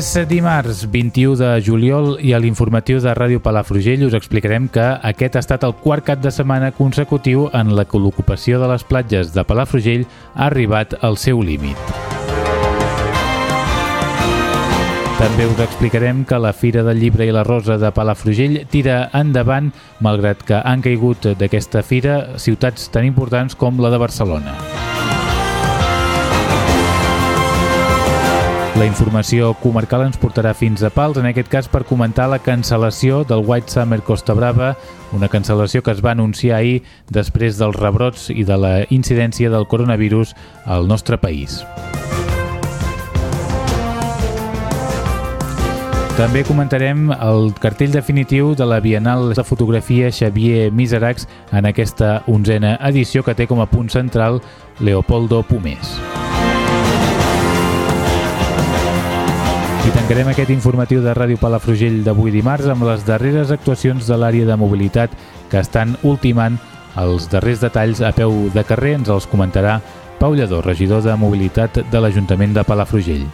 És dimarts 21 de juliol i a l'informatiu de Ràdio Palafrugell us explicarem que aquest ha estat el quart cap de setmana consecutiu en la que l'ocupació de les platges de Palafrugell ha arribat al seu límit. També us explicarem que la Fira del Llibre i la Rosa de Palafrugell tira endavant, malgrat que han caigut d'aquesta fira ciutats tan importants com la de Barcelona. La informació comarcal ens portarà fins a Pals, en aquest cas per comentar la cancel·lació del White Summer Costa Brava, una cancel·lació que es va anunciar ahir després dels rebrots i de la incidència del coronavirus al nostre país. També comentarem el cartell definitiu de la Bienal de Fotografia Xavier Miseracs en aquesta onzena edició que té com a punt central Leopoldo Pomés. I tancarem aquest informatiu de Ràdio Palafrugell d'avui dimarts amb les darreres actuacions de l'àrea de mobilitat que estan ultimant els darrers detalls a peu de carrer. Ens els comentarà Pau Lledó, regidor de Mobilitat de l'Ajuntament de Palafrugell.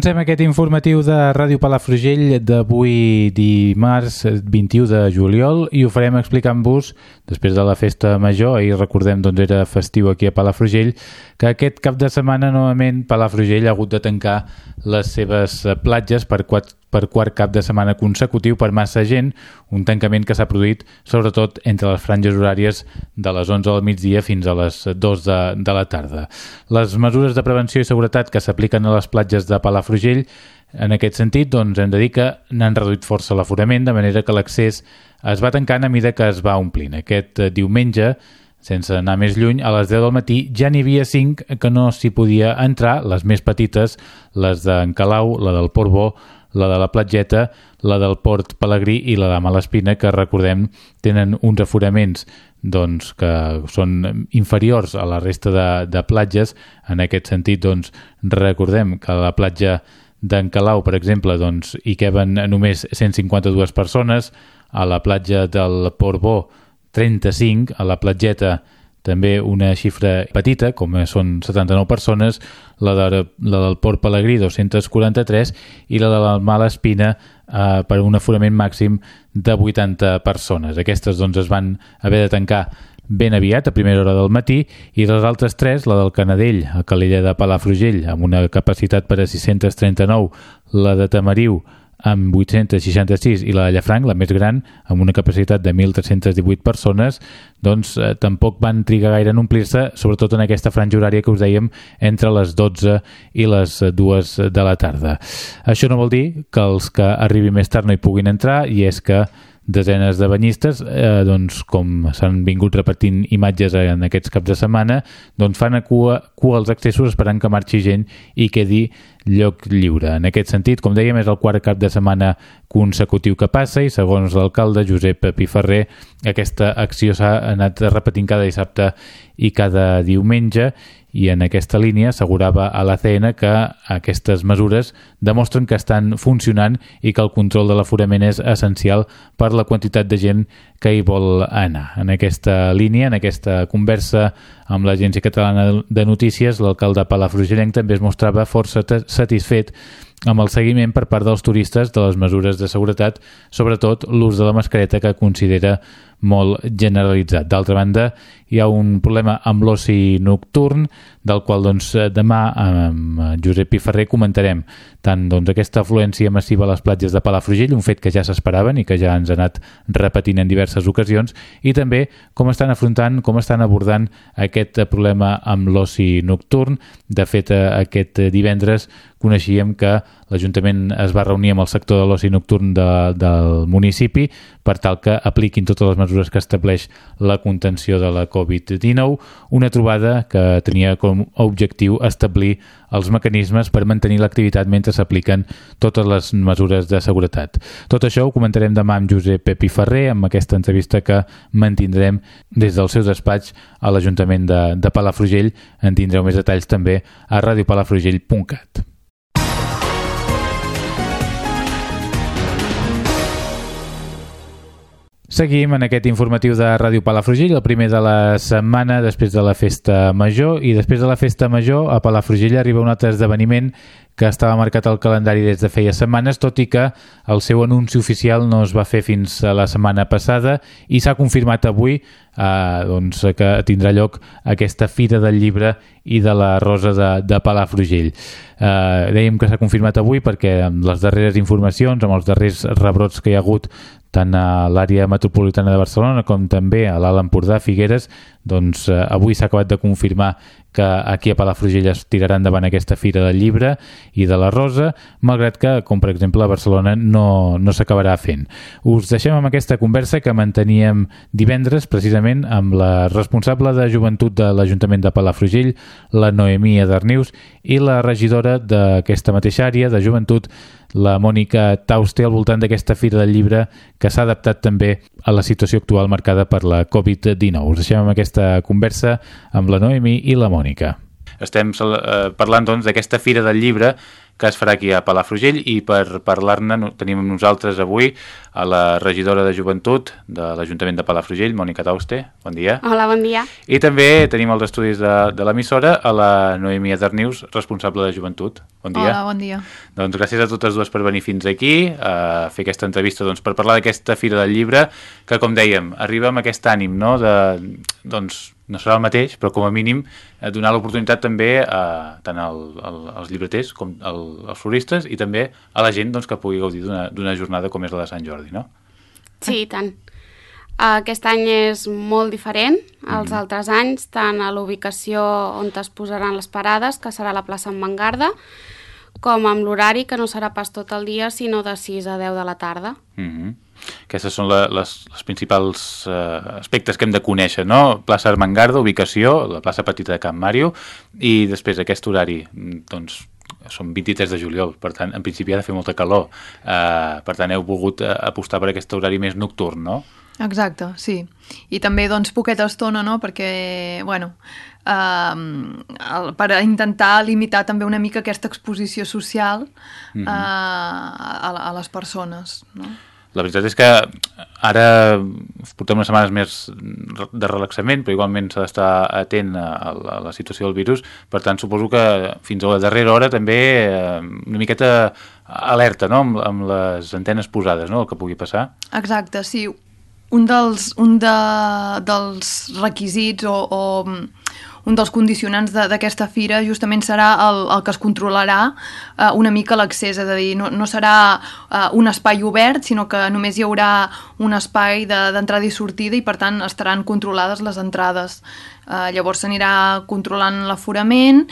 Comencem aquest informatiu de Ràdio Palafrugell d'avui dimarts 21 de juliol i ho farem explicant-vos, després de la festa major, ahir recordem doncs era festiu aquí a Palafrugell, que aquest cap de setmana novament Palafrugell ha hagut de tancar les seves platges per quatre per quart cap de setmana consecutiu per massa gent, un tancament que s'ha produït sobretot entre les franges horàries de les 11 del migdia fins a les 2 de, de la tarda. Les mesures de prevenció i seguretat que s'apliquen a les platges de Palafrugell en aquest sentit, doncs, hem de dir que n'han reduït força l'aforament, de manera que l'accés es va tancant a mida que es va omplint. Aquest eh, diumenge, sense anar més lluny, a les 10 del matí ja n'hi havia 5 que no s'hi podia entrar, les més petites, les d'en Calau, la del Portbó, la de la Platgeta, la del Port Pelegrí i la de Malespina, que recordem tenen uns aforaments doncs, que són inferiors a la resta de, de platges. En aquest sentit, doncs, recordem que la platja d'en Calau, per exemple, doncs, hi queben només 152 persones, a la platja del Port Bo 35, a la platgeta també una xifra petita, com són 79 persones, la, de, la del Port Pelegrí 243 i la de la Mala Espina eh, per un aforament màxim de 80 persones. Aquestes doncs, es van haver de tancar ben aviat, a primera hora del matí, i les altres tres, la del Canadell, a Calella de Palafrugell, amb una capacitat per a 639, la de Tamariu, amb 866 i la de Llafranc, la més gran, amb una capacitat de 1.318 persones, doncs eh, tampoc van trigar gaire en omplir-se, sobretot en aquesta franja horària que us dèiem entre les 12 i les 2 de la tarda. Això no vol dir que els que arribin més tard no hi puguin entrar i és que desenes de banyistes, eh, doncs, com s'han vingut repetint imatges en aquests caps de setmana, doncs fan a cua, cua als accessos esperant que marxi gent i quedi lloc lliure. En aquest sentit, com dèiem, és el quart cap de setmana consecutiu que passa i segons l'alcalde Josep Piferrer aquesta acció s'ha anat repetint cada dissabte i cada diumenge i en aquesta línia assegurava a l'ACN que aquestes mesures demostren que estan funcionant i que el control de l'aforament és essencial per la quantitat de gent que hi vol anar. En aquesta línia, en aquesta conversa amb l'Agència Catalana de Notícies, l'alcalde Palafrugellenc també es mostrava força satisfet amb el seguiment per part dels turistes de les mesures de seguretat, sobretot l'ús de la mascareta que considera molt generalitzat. D'altra banda, hi ha un problema amb l'oci nocturn, del qual doncs, demà amb Josep Piferrer comentarem tant doncs, aquesta afluència massiva a les platges de Palafrugell, un fet que ja s'esperaven i que ja ens ha anat repetint en diverses ocasions, i també com estan afrontant, com estan abordant aquest problema amb l'oci nocturn. De fet, aquest divendres coneixíem que l'Ajuntament es va reunir amb el sector de l'oci nocturn de, del municipi per tal que apliquin totes les mesures que estableix la contenció de la Covid-19, una trobada que tenia com a objectiu establir els mecanismes per mantenir l'activitat mentre s'apliquen totes les mesures de seguretat. Tot això ho comentarem demà amb Josep Pepi Ferrer, amb aquesta entrevista que mantindrem des del seu despatx a l'Ajuntament de, de Palafrugell. En tindreu més detalls també a radiopalafrugell.cat. Seguim en aquest informatiu de Ràdio Palafrugell, el primer de la setmana després de la Festa Major. I després de la Festa Major a Palafrugell arriba un altre esdeveniment que estava marcat al calendari des de feia setmanes, tot i que el seu anunci oficial no es va fer fins a la setmana passada i s'ha confirmat avui eh, doncs, que tindrà lloc aquesta Fira del Llibre i de la Rosa de, de Palafrugell. Eh, dèiem que s'ha confirmat avui perquè amb les darreres informacions, amb els darrers rebrots que hi ha hagut tant a l'àrea metropolitana de Barcelona com també a l'Alt Empordà, Figueres, doncs eh, avui s'ha acabat de confirmar que aquí a Palafrugell es tirarà endavant aquesta Fira del Llibre i de la Rosa, malgrat que, com per exemple a Barcelona, no, no s'acabarà fent. Us deixem amb aquesta conversa que manteníem divendres, precisament, amb la responsable de joventut de l'Ajuntament de Palafrugell, la Noemí Adarnius, i la regidora d'aquesta mateixa àrea de joventut, la Mònica Tauste al voltant d'aquesta Fira del Llibre que s'ha adaptat també a la situació actual marcada per la Covid-19. Us deixem amb aquesta conversa amb la Noemi i la Mònica. Estem eh, parlant doncs d'aquesta Fira del Llibre que es farà aquí a Palafrugell i per parlar-ne tenim amb nosaltres avui a la regidora de Joventut de l'Ajuntament de Palafrugell, Mònica Tauste. Bon dia. Hola, bon dia. I també tenim els estudis de, de l'emissora a la Noemia Darnius, responsable de Joventut. Bon dia. Hola, bon dia. Doncs gràcies a totes dues per venir fins aquí a fer aquesta entrevista doncs, per parlar d'aquesta Fira del Llibre que, com dèiem, arriba amb aquest ànim no? de, doncs, no serà el mateix, però com a mínim eh, donar l'oportunitat també a, tant al, al, als llibreters com al, als floristes i també a la gent doncs, que pugui gaudir d'una jornada com és la de Sant Jordi, no? Sí, tant. Aquest any és molt diferent als mm. altres anys, tant a l'ubicació on es posaran les parades, que serà la plaça en Mangarda, com amb l'horari, que no serà pas tot el dia, sinó de 6 a 10 de la tarda. Mm -hmm. Aquestes són la, les, les principals eh, aspectes que hem de conèixer, no? Plaça Armengarda, ubicació, la plaça petita de Camp Màrio, i després aquest horari, doncs, són 23 de juliol, per tant, en principi ha de fer molta calor. Eh, per tant, heu volgut eh, apostar per aquest horari més nocturn, no? Exacte, sí. I també, doncs, poqueta estona, no?, perquè, bueno, eh, per intentar limitar també una mica aquesta exposició social -hmm. eh, a, a les persones, no? La veritat és que ara portem unes setmanes més de relaxament, però igualment s'ha d'estar atent a la, a la situació del virus. Per tant, suposo que fins a la darrera hora també eh, una miqueta alerta no? amb, amb les antenes posades, no? el que pugui passar. Exacte, sí. Un dels, un de, dels requisits o, o un dels condicionants d'aquesta de, fira justament serà el, el que es controlarà uh, una mica l'accés, és a dir, no, no serà uh, un espai obert, sinó que només hi haurà un espai d'entrada de, i sortida i per tant estaran controlades les entrades. Uh, llavors s'anirà controlant l'aforament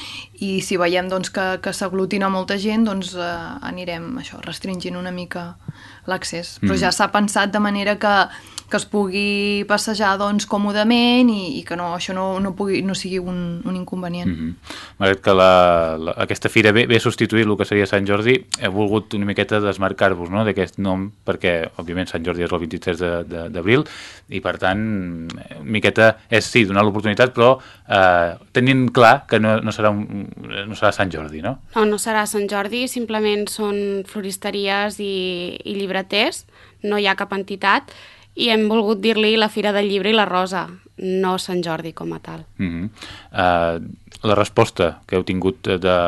i si veiem doncs, que, que s'aglutina molta gent, doncs uh, anirem això restringint una mica l'accés. Però mm. ja s'ha pensat de manera que que es pugui passejar doncs, còmodament i, i que no, això no, no, pugui, no sigui un, un inconvenient. Mm -hmm. Malgrat que la, la, aquesta fira ve, ve a substituir el que seria Sant Jordi, he volgut una miqueta desmarcar-vos no, d'aquest nom, perquè, òbviament, Sant Jordi és el 23 d'abril, i per tant, una miqueta és, sí, donar l'oportunitat, però eh, tenint clar que no, no, serà un, no serà Sant Jordi, no? No, no serà Sant Jordi, simplement són floristeries i, i llibreters, no hi ha cap entitat, i hem volgut dir-li la Fira del Llibre i la Rosa, no Sant Jordi com a tal. Mm -hmm. uh, la resposta que heu tingut de,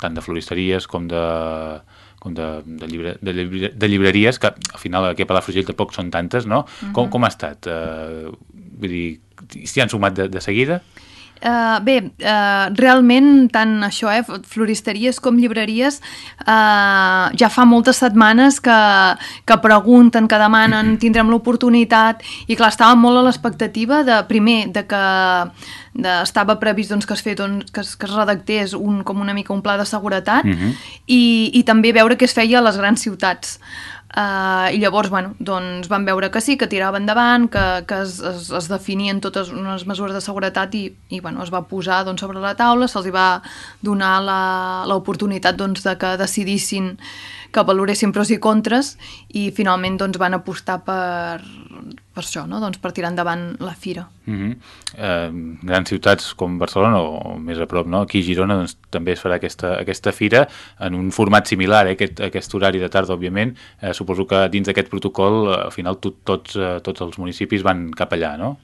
tant de floristeries com de, com de, de, llibre, de, llibre, de llibreries, que al final aquí a Palafrugell tampoc són tantes, no? Uh -huh. com, com ha estat? Uh, vull dir, s'hi han sumat de, de seguida? Uh, bé, uh, realment tant això, eh, floristeries com llibreries, uh, ja fa moltes setmanes que, que pregunten, que demanen, tindrem l'oportunitat, i clar, estàvem molt a l'expectativa de, primer, de que de, estava previst doncs, que, es fet, doncs, que, es, que es redactés un, com una mica un pla de seguretat uh -huh. i, i també veure què es feia a les grans ciutats. Uh, I llavors, bueno, doncs van veure que sí, que tirava endavant, que, que es, es, es definien totes unes mesures de seguretat i, i bueno, es va posar doncs, sobre la taula, se'ls va donar l'oportunitat doncs, de que decidissin que valoressin pros i contres i finalment doncs, van apostar per, per això, no? doncs, per tirar endavant la fira. Uh -huh. eh, grans ciutats com Barcelona o, o més a prop, no? aquí a Girona doncs, també es farà aquesta, aquesta fira en un format similar, eh? aquest, aquest horari de tarda, òbviament. Eh, suposo que dins d'aquest protocol al final tot, tots, eh, tots els municipis van cap allà, no?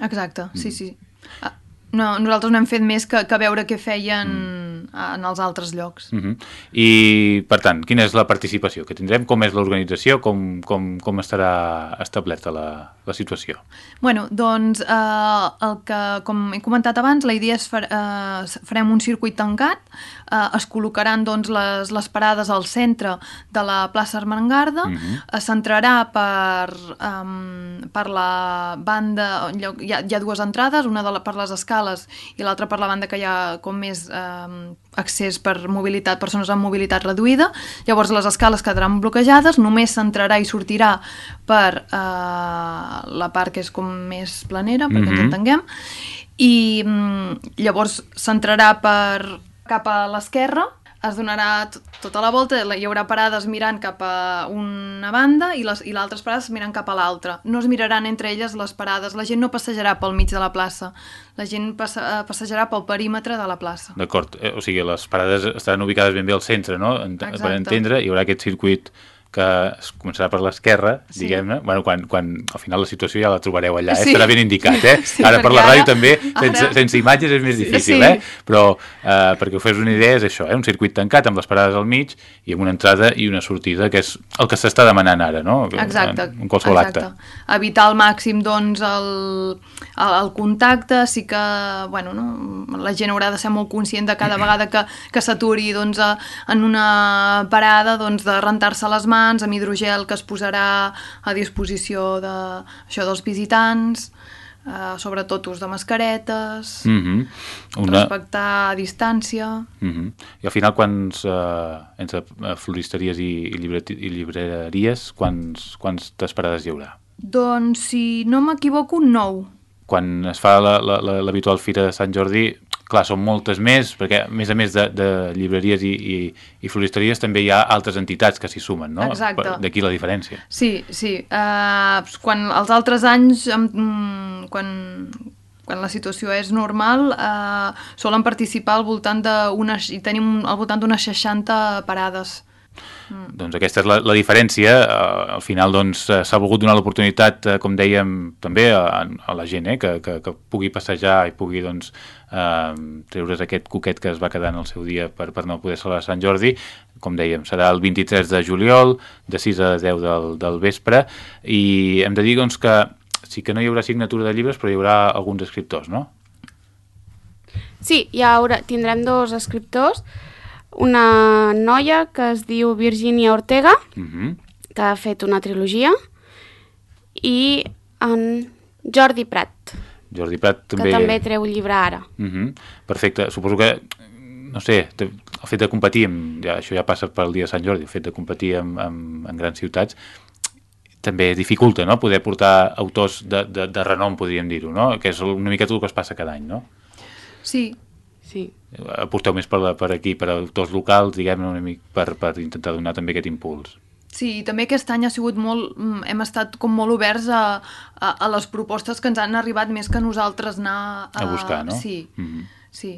Exacte, sí, sí. Ah, no, nosaltres no hem fet més que, que veure què feien mm. En els altres llocs. Uh -huh. I, per tant, quina és la participació que tindrem? Com és l'organització? Com, com, com estarà establerta la, la situació? Bueno, doncs, eh, el que, com he comentat abans, la idea és fer, eh, farem un circuit tancat, eh, es col·locaran doncs, les, les parades al centre de la plaça Armengarda, uh -huh. es centrarà per, um, per la banda, hi ha, hi ha dues entrades, una de la, per les escales i l'altra per la banda que hi ha com més eh, accés per mobilitat, persones amb mobilitat reduïda. Llavors les escales quedaran bloquejades, només s'entrarà i sortirà per eh, la part que és com més planera, perquè mm -hmm. ens entenguem, i mm, llavors s'entrarà per cap a l'esquerra es donarà tota la volta, hi haurà parades mirant cap a una banda i, les, i l'altres parades mirant cap a l'altra. No es miraran entre elles les parades, la gent no passejarà pel mig de la plaça, la gent passe, eh, passejarà pel perímetre de la plaça. D'acord, eh, o sigui, les parades estaran ubicades ben bé al centre, no? Exacte. Per entendre, hi haurà aquest circuit que es començarà per l'esquerra, sí. diguem-ne, bueno, quan, quan al final la situació ja la trobareu allà, eh? sí. estarà ben indicat, eh? Sí, ara per la ràdio ara, també, sense, ara... sense imatges és més difícil, sí. eh? Però eh, perquè ho fes una idea és això, eh? un circuit tancat amb les parades al mig i amb una entrada i una sortida, que és el que s'està demanant ara, no? Exacte. En, en qualsevol exacte. acte. Evitar al màxim, doncs, el, el, el contacte, sí que, bueno, no? la gent haurà de ser molt conscient de cada vegada que, que s'aturi, doncs, en una parada, doncs, de rentar-se les mans mans, amb hidrogel que es posarà a disposició de, això dels visitants, eh, sobretot ús de mascaretes, mm -hmm. Una... respectar distància... Mm -hmm. I al final, quants, eh, entre eh, floristeries i, i, llibre, i llibreries, quants, quants parades hi haurà? Doncs, si no m'equivoco, nou. Quan es fa l'habitual Fira de Sant Jordi, clar, són moltes més, perquè a més a més de, de llibreries i, i, i floristeries també hi ha altres entitats que s'hi sumen, no? Exacte. D'aquí la diferència. Sí, sí. Uh, quan els altres anys, quan, quan la situació és normal, uh, solen participar al voltant d'unes, i tenim al voltant d'unes 60 parades Mm. Doncs aquesta és la, la diferència. Uh, al final doncs eh, s'ha volgut donar l'oportunitat, uh, com dèiem, també a, a la gent, eh, que, que, que pugui passejar i pugui doncs, uh, treure's aquest coquet que es va quedar en el seu dia per, per no poder celebrar Sant Jordi. Com dèiem, serà el 23 de juliol, de 6 a 10 del, del vespre, i hem de dir doncs, que sí que no hi haurà signatura de llibres, però hi haurà alguns escriptors, no? Sí, hi haurà, tindrem dos escriptors, una noia que es diu Virginia Ortega, uh mhm. -huh. que ha fet una trilogia, i en Jordi Prat. Jordi Prat també... Que també treu llibre ara. Uh mhm. -huh. Perfecte. Suposo que, no sé, el fet de competir, amb, ja, això ja passa pel dia de Sant Jordi, el fet de competir amb, amb, en grans ciutats, també dificulta, no?, poder portar autors de, de, de renom, podríem dir-ho, no?, que és una mica tot el que es passa cada any, no? Sí, sí aporteu més per, per aquí, per autors locals, diguem-ne una mica, per, per intentar donar també aquest impuls. Sí, també aquest any ha sigut molt... Mm, hem estat com molt oberts a, a, a les propostes que ens han arribat més que nosaltres anar a... A buscar, no? Sí, mm -hmm. sí.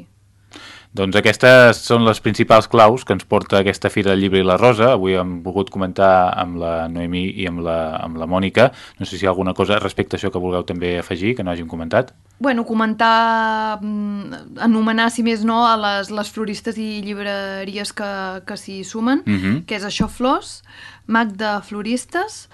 Doncs aquestes són les principals claus que ens porta aquesta Fira del Llibre i la Rosa. Avui hem volgut comentar amb la Noemí i amb la, amb la Mònica. No sé si hi ha alguna cosa respecte a això que vulgueu també afegir, que no hàgim comentat. Bueno, comentar, mm, anomenar, si més no, a les, les floristes i llibreries que, que s'hi sumen, uh -huh. que és això Flors, Mag de Floristes.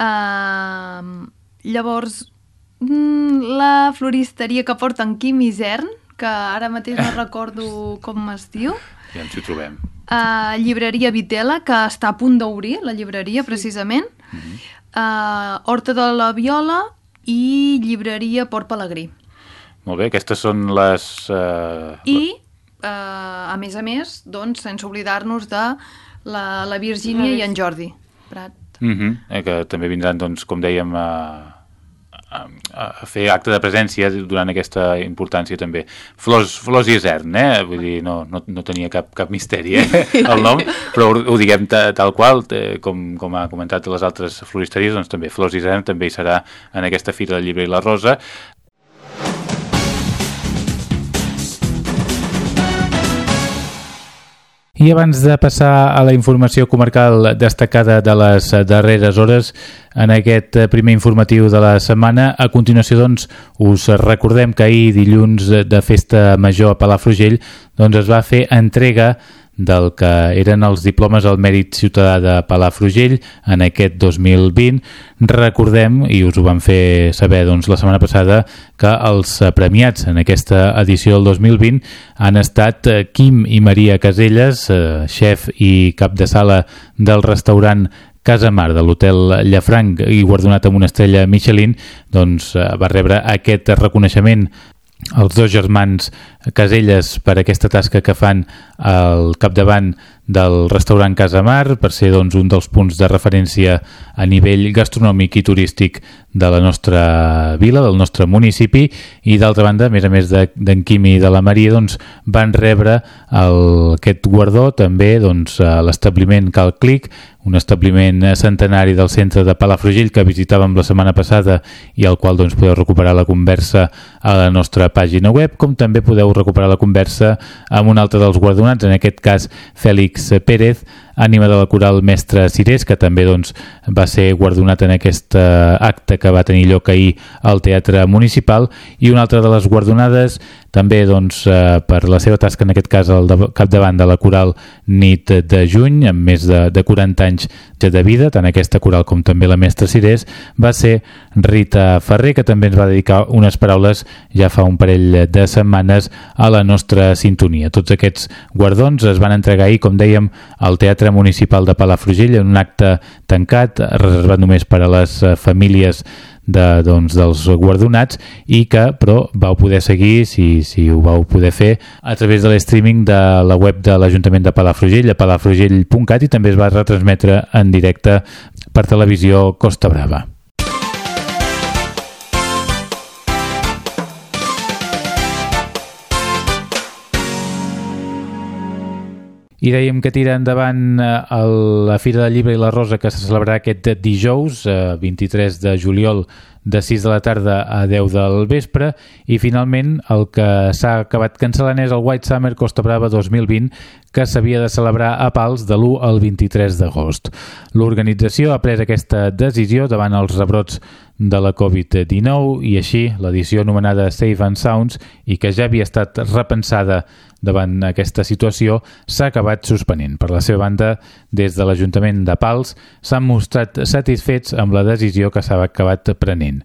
Uh, llavors, mm, la floristeria que porta en Quim Isern, que ara mateix no recordo com es diu. Ja ens hi trobem. Uh, llibreria Vitela, que està a punt d'obrir, la llibreria, sí. precisament. Uh -huh. uh, Horta de la Viola i llibreria Port Pelegrí. Molt bé, aquestes són les... Uh... I, uh, a més a més, doncs, sense oblidar-nos de la, la Virgínia i en Jordi Prat. Uh -huh. eh, que també vindran, doncs, com dèiem, a... Uh a fer acte de presència durant aquesta importància també. Flors, Flors i Esern, eh? Vull dir, no, no, no tenia cap, cap misteri eh? el nom, però ho, ho diguem tal qual, eh, com, com ha comentat les altres floristeries, doncs també Flors i Esern també hi serà en aquesta Fira del Llibre i la Rosa. I abans de passar a la informació comarcal destacada de les darreres hores, en aquest primer informatiu de la setmana, a continuació doncs, us recordem que ahir dilluns de festa major a Palafrugell doncs, es va fer entrega del que eren els diplomes al mèrit ciutadà de Palafrugell en aquest 2020. Recordem, i us ho vam fer saber doncs, la setmana passada, que els premiats en aquesta edició del 2020 han estat eh, Quim i Maria Caselles, eh, xef i cap de sala del restaurant Casa Mar de l'Hotel Llafranc i guardonat amb una estrella Michelin, doncs eh, va rebre aquest reconeixement els dos germans Caselles per aquesta tasca que fan al capdavant del restaurant Casa Mar per ser doncs, un dels punts de referència a nivell gastronòmic i turístic de la nostra vila, del nostre municipi. I d'altra banda, a més a més d'en Quim i de la Maria, doncs, van rebre el, aquest guardó també doncs, l'establiment Cal Clic, un establiment centenari del centre de Palafrugell que visitàvem la setmana passada i al qual doncs, podeu recuperar la conversa a la nostra pàgina web, com també podeu recuperar la conversa amb un altre dels guardonats, en aquest cas Fèlix Pérez, ànima de la coral Mestre Cirés, que també doncs, va ser guardonat en aquest eh, acte que va tenir lloc ahir al Teatre Municipal, i una altra de les guardonades també doncs, eh, per la seva tasca, en aquest cas al capdavant de la coral Nit de Juny, amb més de, de 40 anys de vida, tant aquesta coral com també la mestra Cirés, va ser Rita Ferrer, que també ens va dedicar unes paraules ja fa un parell de setmanes a la nostra sintonia. Tots aquests guardons es van entregar ahir, com dèiem, al Teatre Municipal de Palafrugell en un acte tancat, reservat només per a les famílies de, doncs, dels guardonats i que però vau poder seguir si, si ho vau poder fer a través de l'streaming de la web de l'Ajuntament de Palafrugell a palafrugell.cat i també es va retransmetre en directe per televisió Costa Brava. I dèiem que tira endavant eh, la Fira del Llibre i la Rosa que se celebrarà aquest dijous, 23 eh, de juliol, de 6 de la tarda a 10 del vespre i finalment el que s'ha acabat cancel·lant és el White Summer Costa Brava 2020 que s'havia de celebrar a Pals de l'1 al 23 d'agost. L'organització ha pres aquesta decisió davant els rebrots de la Covid-19 i així l'edició anomenada Safe and Sounds i que ja havia estat repensada davant aquesta situació s'ha acabat suspenent. Per la seva banda, des de l'Ajuntament de Pals s'han mostrat satisfets amb la decisió que s'ha acabat prenent.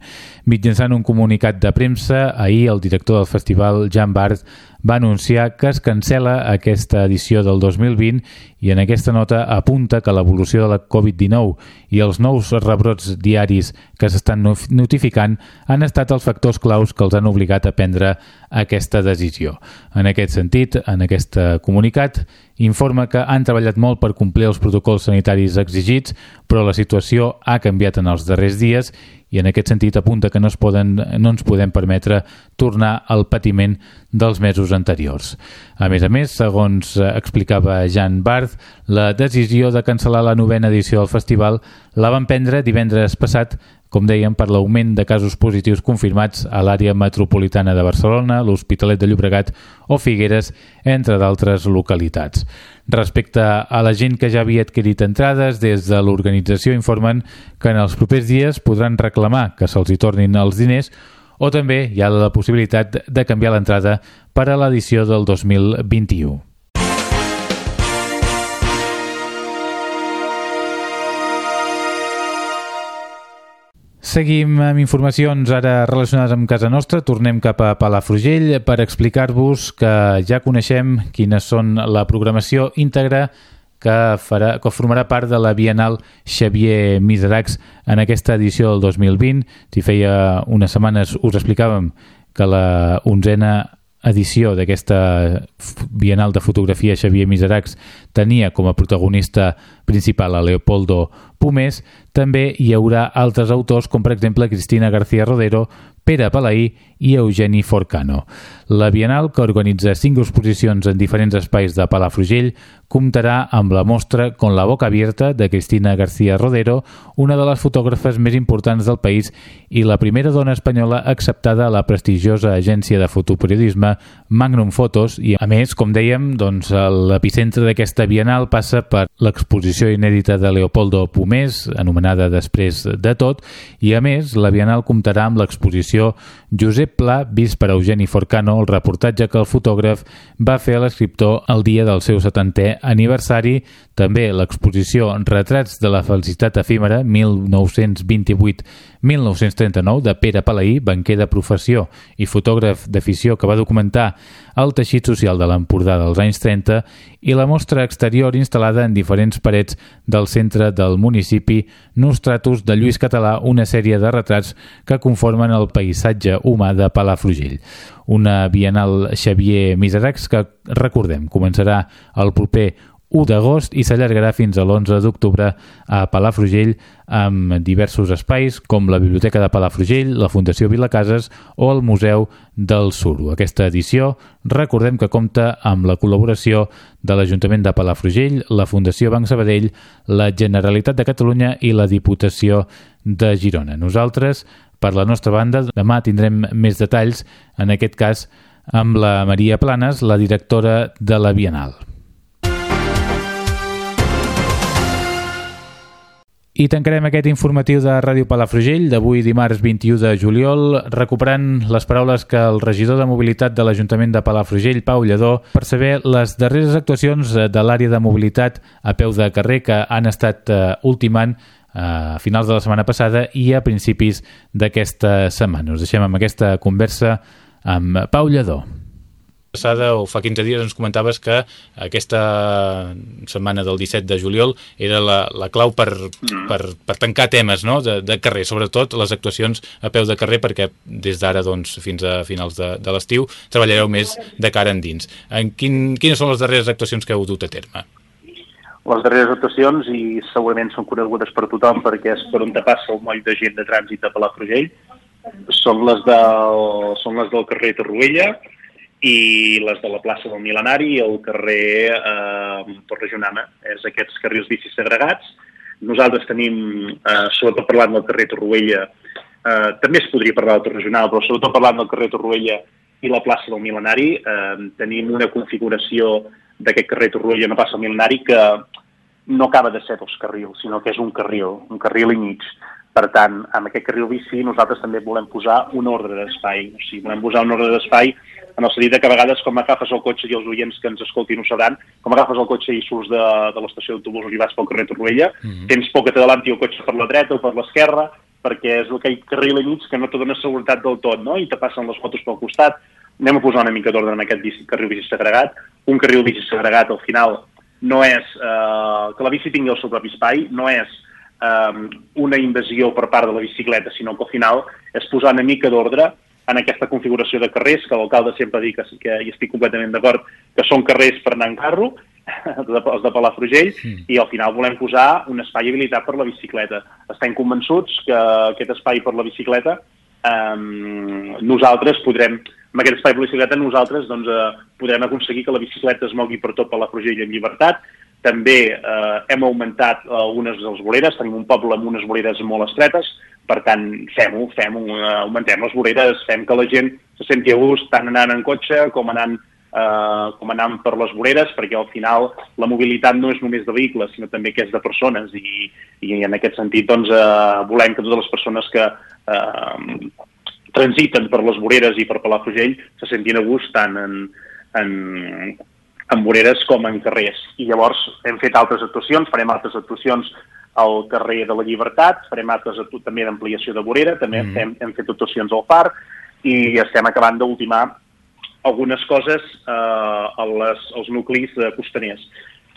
Mitjançant un comunicat de premsa, ahir el director del festival, Jan Bart, va anunciar que es cancela aquesta edició del 2020 i en aquesta nota apunta que l'evolució de la Covid-19 i els nous rebrots diaris que s'estan notificant han estat els factors claus que els han obligat a prendre aquesta decisió. En aquest sentit, en aquest comunicat, informa que han treballat molt per complir els protocols sanitaris exigits, però la situació ha canviat en els darrers dies i en aquest sentit apunta que no, es poden, no ens podem permetre tornar al patiment dels mesos anteriors. A més a més, segons explicava Jan Barth, la decisió de cancel·lar la novena edició del festival la van prendre divendres passat com dèiem, per l'augment de casos positius confirmats a l'àrea metropolitana de Barcelona, l'Hospitalet de Llobregat o Figueres, entre d'altres localitats. Respecte a la gent que ja havia adquirit entrades, des de l'organització informen que en els propers dies podran reclamar que se'ls hi tornin els diners o també hi ha la possibilitat de canviar l'entrada per a l'edició del 2021. Seguim amb informacions ara relacionades amb casa nostra. Tornem cap a Palafrugell per explicar-vos que ja coneixem quines són la programació íntegra que, farà, que formarà part de la Bienal Xavier Miseracs en aquesta edició del 2020. Si feia unes setmanes us explicàvem que la onzena edició d'aquesta Bienal de Fotografia Xavier Miseracs tenia com a protagonista principal a Leopoldo Pumés, també hi haurà altres autors com per exemple Cristina García Rodero, Pere Palaí i Eugeni Forcano. La Bienal, que organitza cinc exposicions en diferents espais de Palafrugell, comptarà amb la mostra Con la boca abierta de Cristina García Rodero, una de les fotògrafes més importants del país i la primera dona espanyola acceptada a la prestigiosa agència de fotoperiodisme Magnum Photos i, a més, com dèiem, doncs, l'epicentre d'aquesta Bienal passa per l'exposició inèdita de Leopoldo Pumés, anomenada Després de tot, i, a més, la Bienal comptarà amb l'exposició Josep Pla, vist per Eugeni Forcano, el reportatge que el fotògraf va fer a l'escriptor el dia del seu 70è aniversari, també l'exposició Retrats de la felicitat efímera 1928-1939 de Pere Palaí, banquer de professió i fotògraf d'afició que va documentar el teixit social de l'Empordà dels anys 30 i la mostra exterior instal·lada en diferents parets del centre del municipi Nostratus de Lluís Català, una sèrie de retrats que conformen el paisatge humà de Palafrugell. Una Bienal Xavier Miseracs que, recordem, començarà el proper 1 d'agost i s'allargarà fins a l'11 d'octubre a Palafrugell amb diversos espais com la Biblioteca de Palafrugell, la Fundació Vilacases o el Museu del Suro. Aquesta edició recordem que compta amb la col·laboració de l'Ajuntament de Palafrugell, la Fundació Banc Sabadell, la Generalitat de Catalunya i la Diputació de Girona. Nosaltres, per la nostra banda, demà tindrem més detalls, en aquest cas amb la Maria Planes, la directora de la Bienal. I tancarem aquest informatiu de Ràdio Palafrugell d'avui dimarts 21 de juliol recuperant les paraules que el regidor de mobilitat de l'Ajuntament de Palafrugell, Pau Lledó, per saber les darreres actuacions de l'àrea de mobilitat a peu de carrer que han estat uh, ultimant eh, a finals de la setmana passada i a principis d'aquesta setmana. Us deixem amb aquesta conversa amb Pau Lledó passada o fa 15 dies ens comentaves que aquesta setmana del 17 de juliol era la, la clau per, mm. per, per tancar temes no? de, de carrer, sobretot les actuacions a peu de carrer perquè des d'ara doncs, fins a finals de, de l'estiu treballareu més de cara endins. En quin, quines són les darreres actuacions que heu dut a terme? Les darreres actuacions, i segurament són conegudes per tothom perquè és per on te passa el moll de gent de trànsit a Palafrugell, són les del, són les del carrer Torroella, i les de la plaça del Milenari i el carrer eh, Torre Junama. És aquests carrils bicis segregats. Nosaltres tenim, eh, sobretot parlant del carrer Torroella, eh, també es podria parlar del Torre Junama, però sobretot parlant del carrer Torroella i la plaça del Milenari, eh, tenim una configuració d'aquest carrer Torroella i la plaça del Milenari que no acaba de ser dos carrils, sinó que és un carril, un carril i mig. Per tant, amb aquest carril bici nosaltres també volem posar un ordre d'espai. O sigui, volem posar un ordre d'espai en el sentit que a vegades com agafes el cotxe i els oients que ens escoltin ho sabran, com agafes el cotxe i surts de, de l'estació d'autobús i vas pel carrer Torroella, mm -hmm. tens por que t'adalanti el cotxe per la dreta o per l'esquerra, perquè és aquell carril i mig que no te dona seguretat del tot, no? i te passen les motos pel costat. Anem a posar una mica d'ordre en aquest bici, carril bici segregat. Un carril bici segregat, al final, no és eh, que la bici tingui el seu propi espai, no és eh, una invasió per part de la bicicleta, sinó que al final és posar una mica d'ordre en aquesta configuració de carrers, que l'alcalde sempre diu que, que hi estic completament d'acord, que són carrers per anar en carro, els de Palafrugell, mm. i al final volem posar un espai habilitat per la bicicleta. Estem convençuts que aquest espai per la bicicleta eh, nosaltres podrem, amb aquest espai per la bicicleta nosaltres doncs, eh, podrem aconseguir que la bicicleta es mogui per tot Palafrugell en llibertat, també eh, hem augmentat algunes de les voleres, tenim un poble amb unes voleres molt estretes, Per tant, fem-ho, fem-ho, uh, augmentem les voreres, fem que la gent se senti a gust tant anant en cotxe com anant eh, com anant per les voreres, perquè al final la mobilitat no és només de vehicles, sinó també que és de persones, i, i en aquest sentit doncs, eh, volem que totes les persones que eh, transiten per les voreres i per Palafrugell se sentin a gust tant en, en, en voreres com en carrers. I llavors hem fet altres actuacions, farem altres actuacions al carrer de la Llibertat, farem altres també d'ampliació de vorera, també mm. hem, hem fet actuacions al parc i estem acabant d'ultimar algunes coses eh, a les, als nuclis eh, costaners.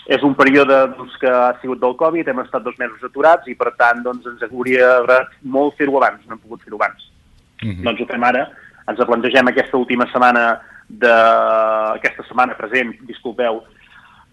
És un període doncs, que ha sigut del Covid, hem estat dos mesos aturats i, per tant, doncs, ens hauria agradat molt fer-ho abans, no hem pogut fer-ho abans. Mm -hmm. Doncs ho fem ara, ens plantegem aquesta última setmana de aquesta setmana present, disculpeu,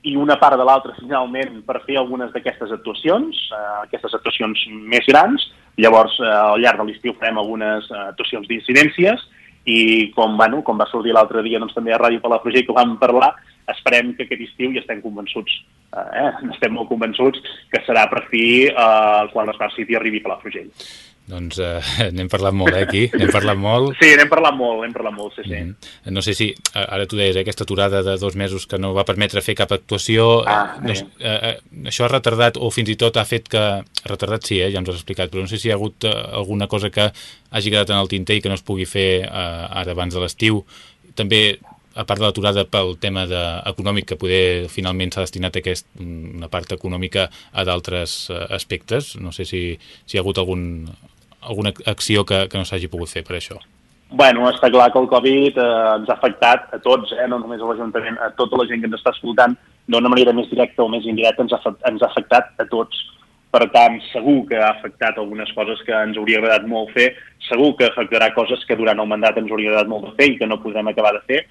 i una part de l'altra finalment per fer algunes d'aquestes actuacions, eh, aquestes actuacions més grans. Llavors, eh, al llarg de l'estiu farem algunes eh, actuacions d'incidències i com, bueno, com va sortir l'altre dia doncs, també a Ràdio Palafrugell que vam parlar, esperem que aquest estiu ja estem convençuts, eh? estem molt convençuts que serà per fi eh, quan l'Smart City arribi a Palafrugell. Doncs eh, n'hem parlat molt, eh, aquí? N'hem parlat molt. Sí, n'hem parlat molt, n'hem parlat molt, sí, sí. Mm. No sé si, ara tu deies, eh, aquesta aturada de dos mesos que no va permetre fer cap actuació, ah, no, eh, eh, això ha retardat, o fins i tot ha fet que... Ha retardat sí, eh, ja ens ho has explicat, però no sé si hi ha hagut eh, alguna cosa que hagi quedat en el tinter i que no es pugui fer eh, ara abans de l'estiu. També a part de l'aturada pel tema de, econòmic, que poder finalment s'ha destinat aquest, una part econòmica a d'altres eh, aspectes, no sé si, si hi ha hagut algun, alguna acció que, que no s'hagi pogut fer per això? Bueno, està clar que el Covid eh, ens ha afectat a tots, eh, no només a l'Ajuntament, a tota la gent que ens està escoltant, d'una manera més directa o més indirecta, ens ha, ens ha afectat a tots. Per tant, segur que ha afectat algunes coses que ens hauria agradat molt fer, segur que afectarà coses que durant el mandat ens hauria agradat molt de fer i que no podrem acabar de fer,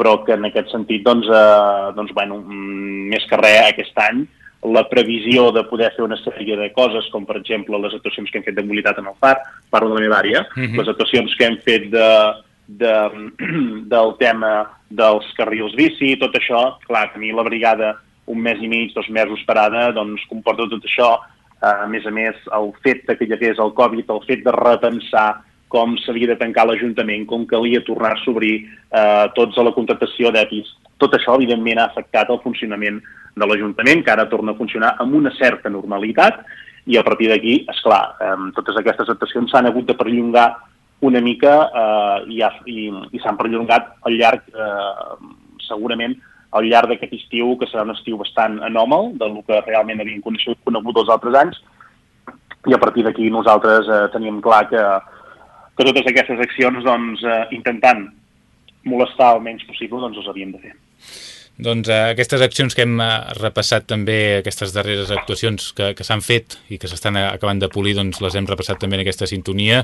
però que en aquest sentit, doncs, eh, doncs bueno, mm, més que res aquest any, la previsió de poder fer una sèrie de coses, com per exemple les actuacions que hem fet de mobilitat en el FAR, parlo de la meva àrea, uh mhm. -huh. les actuacions que hem fet de, de, del tema dels carrils bici, tot això, clar, tenir la brigada un mes i mig, dos mesos parada, doncs comporta tot això. A més a més, el fet que hi hagués el Covid, el fet de repensar com s'havia de tancar l'Ajuntament, com calia tornar-se a obrir eh, tots a la contractació d'EPIs. Tot això, evidentment, ha afectat el funcionament de l'Ajuntament, que ara torna a funcionar amb una certa normalitat, i a partir d'aquí, és clar, eh, totes aquestes actuacions s'han hagut de perllongar una mica eh, i, i, i s'han perllongat al llarg, eh, segurament, al llarg d'aquest estiu, que serà un estiu bastant anòmal, del que realment havíem conegut, conegut els altres anys, i a partir d'aquí nosaltres eh, teníem clar que, que totes aquestes accions, doncs, eh, intentant molestar el menys possible, doncs les havíem de fer. Doncs eh, aquestes accions que hem eh, repassat també, aquestes darreres actuacions que, que s'han fet i que s'estan acabant de polir, doncs les hem repassat també en aquesta sintonia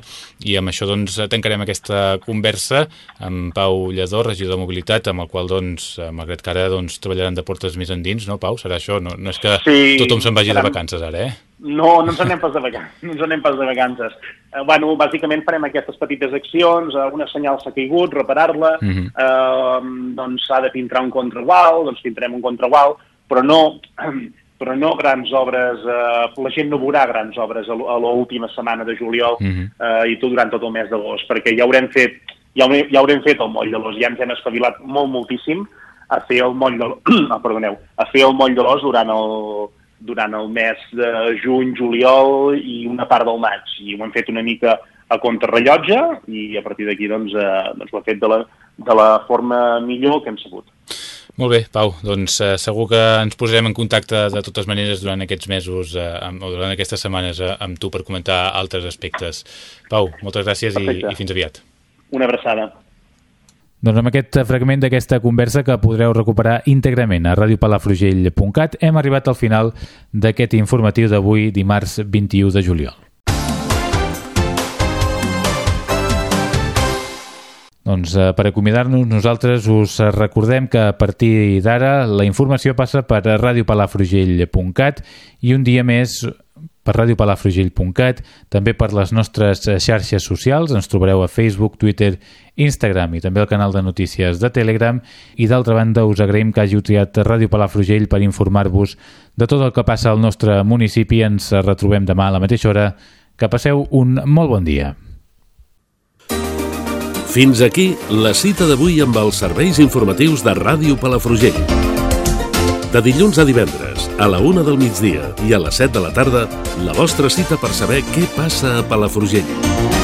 i amb això doncs tancarem aquesta conversa amb Pau Lledó, regidor de Mobilitat, amb el qual doncs, eh, malgrat que ara doncs, treballaran de portes més endins, no Pau? Serà això? No, no és que sí, tothom se'n vagi de vacances ara, eh? No, no ens anem pas de vacances. No ens anem pas de vacances. Eh, bueno, bàsicament farem aquestes petites accions, eh, una senyal s'ha caigut, reparar-la, uh -huh. eh, doncs s'ha de pintar un contragual, doncs pintarem un contragual, però no, però no grans obres, eh, la gent no veurà grans obres a l'última setmana de juliol uh -huh. eh, i tot durant tot el mes d'agost, perquè ja haurem fet ja, haurem, ja haurem fet el moll de l'os, ja ens hem espavilat molt, moltíssim a fer el moll de l'os, ah, perdoneu, a fer el moll de l'os durant el, durant el mes de juny, juliol i una part del maig. I ho hem fet una mica a contrarrellotge i a partir d'aquí doncs, eh, doncs ho hem fet de la, de la forma millor que hem sabut. Molt bé, Pau, doncs eh, segur que ens posarem en contacte de totes maneres durant aquests mesos eh, amb, o durant aquestes setmanes eh, amb tu per comentar altres aspectes. Pau, moltes gràcies i, i fins aviat. Una abraçada. Doncs amb aquest fragment d'aquesta conversa que podreu recuperar íntegrament a radiopalafrugell.cat hem arribat al final d'aquest informatiu d'avui, dimarts 21 de juliol. Doncs eh, per acomiadar-nos nosaltres us recordem que a partir d'ara la informació passa per radiopalafrugell.cat i un dia més per radiopalafrugell.cat, també per les nostres xarxes socials, ens trobareu a Facebook, Twitter, Instagram i també el canal de notícies de Telegram i d'altra banda us agraïm que hàgiu triat Ràdio Palafrugell per informar-vos de tot el que passa al nostre municipi. Ens retrobem demà a la mateixa hora. Que passeu un molt bon dia. Fins aquí la cita d'avui amb els serveis informatius de Ràdio Palafrugell. De dilluns a divendres, a la una del migdia i a les 7 de la tarda, la vostra cita per saber què passa a Palafrugell.